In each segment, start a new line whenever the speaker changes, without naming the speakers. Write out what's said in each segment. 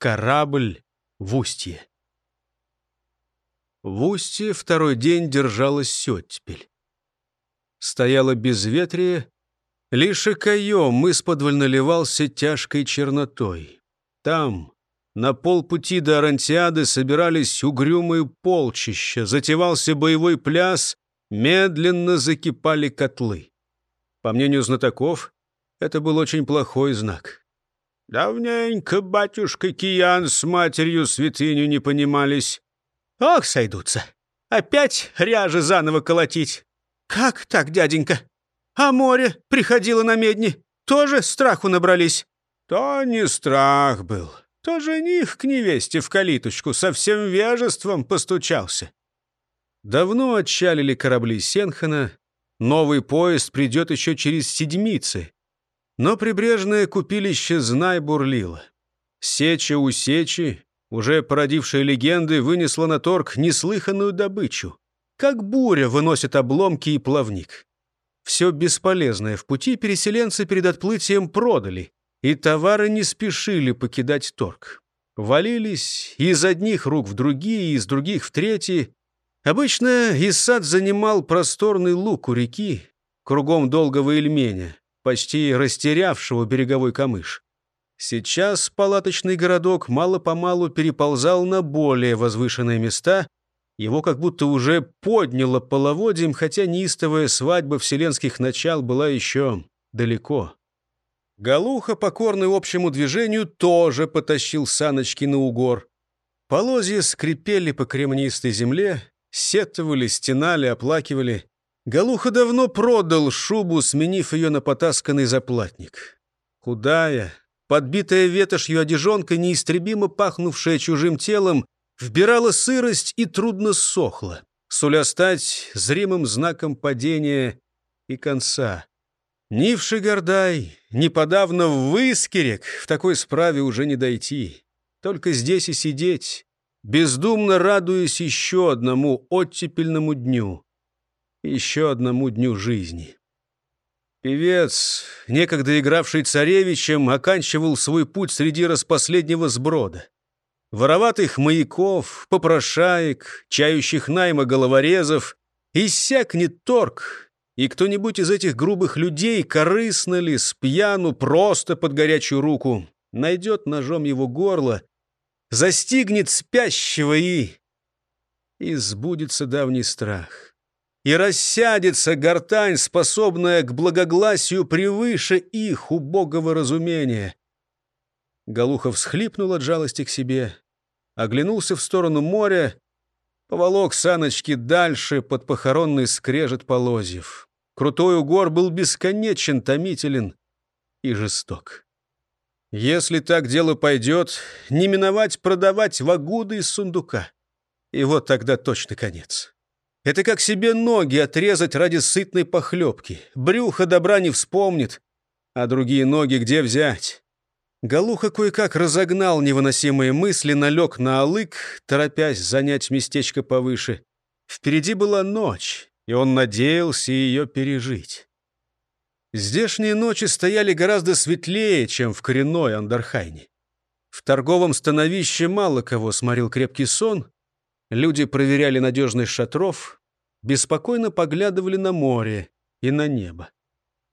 Корабль в устье. В устье второй день держалась сеттепель. Стояло безветрие, лишь и каем исподволь наливался тяжкой чернотой. Там, на полпути до Арантиады, собирались угрюмые полчища, затевался боевой пляс, медленно закипали котлы. По мнению знатоков, это был очень плохой знак. Давненько батюшка Киян с матерью святыню не понимались. Ох, сойдутся. Опять ряжи заново колотить. Как так, дяденька? А море приходило на медни. Тоже страху набрались? То не страх был. То жених к невесте в калиточку со всем вежеством постучался. Давно отчалили корабли Сенхана. Новый поезд придет еще через седмицы. Но прибрежное купилище знай бурлило. Сеча у сечи, уже породившая легенды, вынесла на торг неслыханную добычу. Как буря выносит обломки и плавник. Все бесполезное в пути переселенцы перед отплытием продали, и товары не спешили покидать торг. Валились из одних рук в другие, из других в третьи. Обычно Исад занимал просторный луг у реки, кругом долгого ильменя почти растерявшего береговой камыш. Сейчас палаточный городок мало-помалу переползал на более возвышенные места, его как будто уже подняло половодьем, хотя неистовая свадьба вселенских начал была еще далеко. Галуха, покорный общему движению, тоже потащил саночки на угор. Полозья скрипели по кремнистой земле, сетовали, стенали, оплакивали. Галуха давно продал шубу, сменив ее на потасканный заплатник. Худая, подбитая ветошью одежонка, неистребимо пахнувшая чужим телом, вбирала сырость и трудно сохла, суля стать зримым знаком падения и конца. Ни в Шигардай, ни подавно в Выскерек в такой справе уже не дойти. Только здесь и сидеть, бездумно радуясь еще одному оттепельному дню еще одному дню жизни. Певец, некогда игравший царевичем, оканчивал свой путь среди распоследнего сброда. Вороватых маяков, попрошаек, чающих найма головорезов, иссякнет торг, и кто-нибудь из этих грубых людей, корыстно ли, с пьяну, просто под горячую руку, найдет ножом его горло, застигнет спящего и... и давний страх и рассядется гортань, способная к благогласию превыше их убогого разумения. Галухов всхлипнул от жалости к себе, оглянулся в сторону моря, поволок саночки дальше под похоронный скрежет полозьев. Крутой угор был бесконечен, томителен и жесток. Если так дело пойдет, не миновать продавать вагуды из сундука. И вот тогда точно конец. Это как себе ноги отрезать ради сытной похлебки. Брюхо добра не вспомнит. А другие ноги где взять? Галуха кое-как разогнал невыносимые мысли, налег на алык, торопясь занять местечко повыше. Впереди была ночь, и он надеялся ее пережить. Здешние ночи стояли гораздо светлее, чем в коренной Андархайне. В торговом становище мало кого сморил крепкий сон. Люди проверяли надежность шатров, беспокойно поглядывали на море и на небо.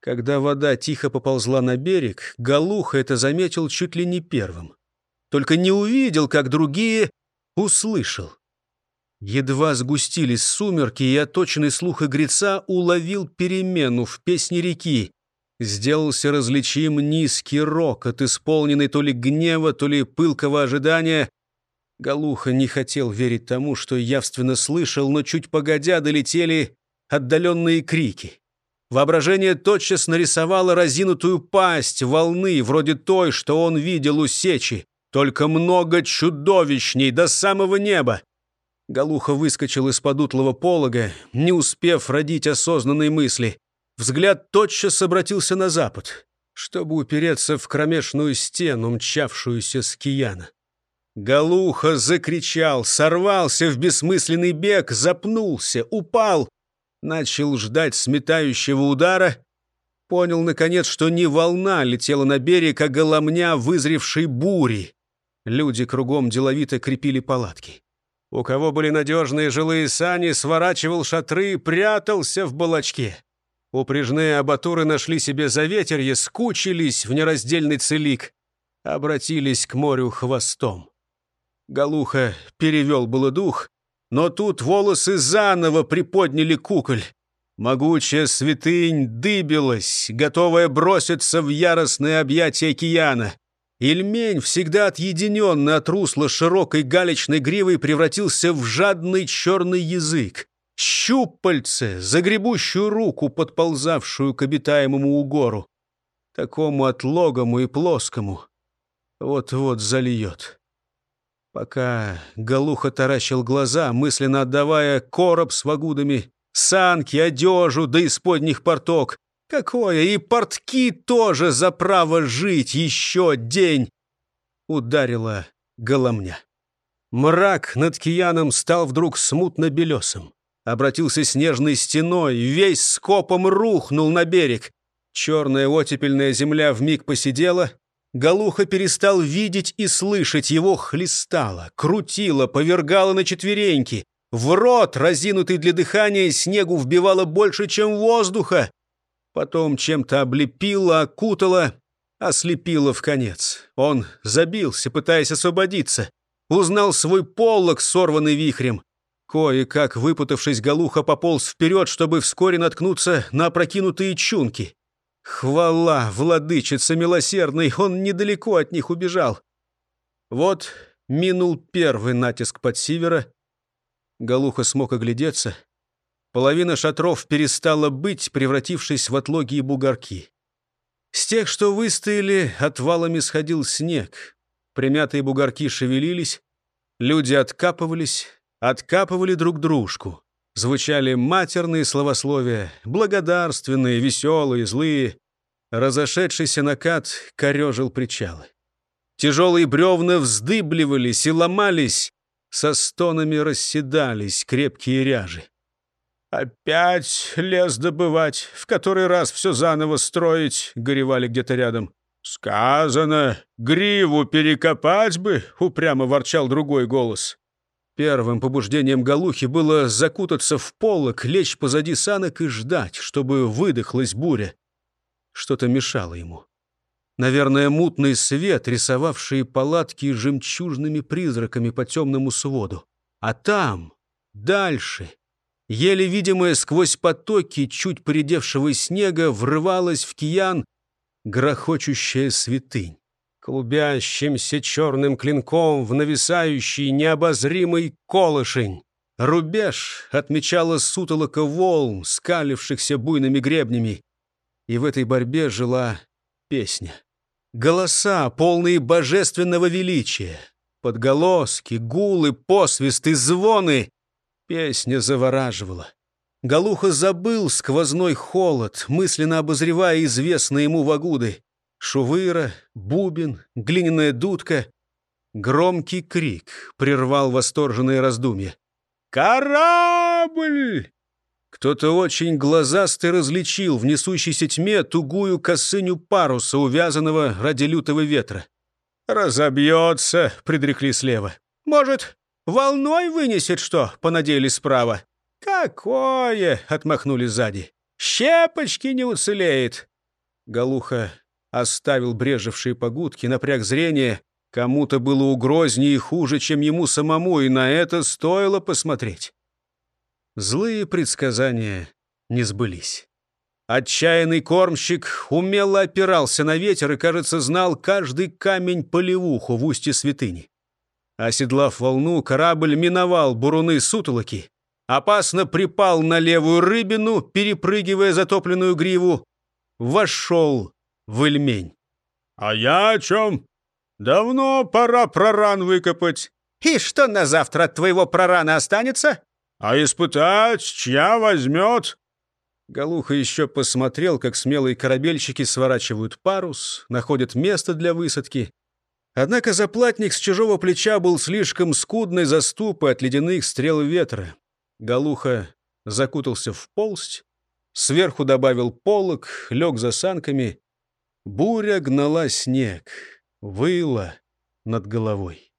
Когда вода тихо поползла на берег, Галуха это заметил чуть ли не первым. Только не увидел, как другие, услышал. Едва сгустились сумерки, и оточенный слух игреца уловил перемену в песне реки. Сделался различим низкий рокот, исполненный то ли гнева, то ли пылкого ожидания — Галуха не хотел верить тому, что явственно слышал, но чуть погодя долетели отдаленные крики. Воображение тотчас нарисовало разинутую пасть волны, вроде той, что он видел у сечи, только много чудовищней до самого неба. Галуха выскочил из-под утлого полога, не успев родить осознанные мысли. Взгляд тотчас обратился на запад, чтобы упереться в кромешную стену, мчавшуюся с Кияна. Галуха закричал, сорвался в бессмысленный бег, запнулся, упал, начал ждать сметающего удара. Понял, наконец, что не волна летела на берег, а голомня вызревшей бури. Люди кругом деловито крепили палатки. У кого были надежные жилые сани, сворачивал шатры, прятался в балочке. Упряжные абатуры нашли себе заветерье, скучились в нераздельный целик, обратились к морю хвостом. Галуха перевел было дух, но тут волосы заново приподняли куколь. Могучая святынь дыбилась, готовая броситься в яростное объятие океана. Ильмень, всегда отъединенный от русла широкой галечной гривой, превратился в жадный черный язык. Щупальце, загребущую руку, подползавшую к обитаемому угору. Такому отлогому и плоскому. Вот-вот зальет. Пока Галуха таращил глаза, мысленно отдавая короб с вагудами, санки, одежу да исподних порток, Какое и портки тоже за право жить еще день!» Ударила голомня. Мрак над Кияном стал вдруг смутно белесым. Обратился снежной стеной, весь скопом рухнул на берег. Черная оттепельная земля вмиг посидела. Галуха перестал видеть и слышать, его хлестало, крутило, повергало на четвереньки. В рот, разинутый для дыхания, снегу вбивало больше, чем воздуха. Потом чем-то облепила, окутала, ослепила в конец. Он забился, пытаясь освободиться. Узнал свой поллог, сорванный вихрем. Кое-как, выпутавшись, Галуха пополз вперед, чтобы вскоре наткнуться на опрокинутые чунки. Хвала, владычица милосердной, он недалеко от них убежал. Вот минул первый натиск под сивера. Галуха смог оглядеться — Половина шатров перестала быть, превратившись в отлоги и бугорки. С тех, что выстояли, отвалами сходил снег. Примятые бугорки шевелились, люди откапывались, откапывали друг дружку. Звучали матерные словословия, благодарственные, веселые, злые. Разошедшийся накат корежил причалы. Тяжелые бревна вздыбливались и ломались, со стонами расседались крепкие ряжи. «Опять лес добывать, в который раз все заново строить», — горевали где-то рядом. «Сказано, гриву перекопать бы», — упрямо ворчал другой голос. Первым побуждением Галухи было закутаться в полок, лечь позади санок и ждать, чтобы выдохлась буря. Что-то мешало ему. Наверное, мутный свет, рисовавший палатки жемчужными призраками по темному своду. А там, дальше, еле видимая сквозь потоки чуть поредевшего снега, врывалась в киян грохочущая святынь. Клубящимся черным клинком в нависающий необозримый колышень. Рубеж отмечала сутолока волн, скалившихся буйными гребнями. И в этой борьбе жила песня. Голоса, полные божественного величия. Подголоски, гулы, посвисты, звоны Песня завораживала. Галуха забыл сквозной холод, мысленно обозревая известные ему вагуды. Шувыра, бубен, глиняная дудка. Громкий крик прервал восторженное раздумье. «Корабль!» Кто-то очень глазастый различил в несущейся тьме тугую косыню паруса, увязанного ради лютого ветра. «Разобьется», — предрекли слева. «Может, Волной вынесет что?» — понадеялись справа. «Какое?» — отмахнули сзади. «Щепочки не уцелеет!» Галуха оставил брежевшие погудки, напряг зрение. Кому-то было угрознее и хуже, чем ему самому, и на это стоило посмотреть. Злые предсказания не сбылись. Отчаянный кормщик умело опирался на ветер и, кажется, знал каждый камень полевуху в устье святыни. Оседлав волну, корабль миновал буруны сутолоки, опасно припал на левую рыбину, перепрыгивая затопленную гриву, вошел в Ильмень. «А я о чем? Давно пора проран выкопать». «И что на завтра от твоего прорана останется?» «А испытать, чья возьмет?» Галуха еще посмотрел, как смелые корабельщики сворачивают парус, находят место для высадки. Однако заплатник с чужого плеча был слишком скудной заступы от ледяных стрел ветра. Галуха закутался в полсть, сверху добавил полог, лег за санками. Буря гнала снег, выла, над головой.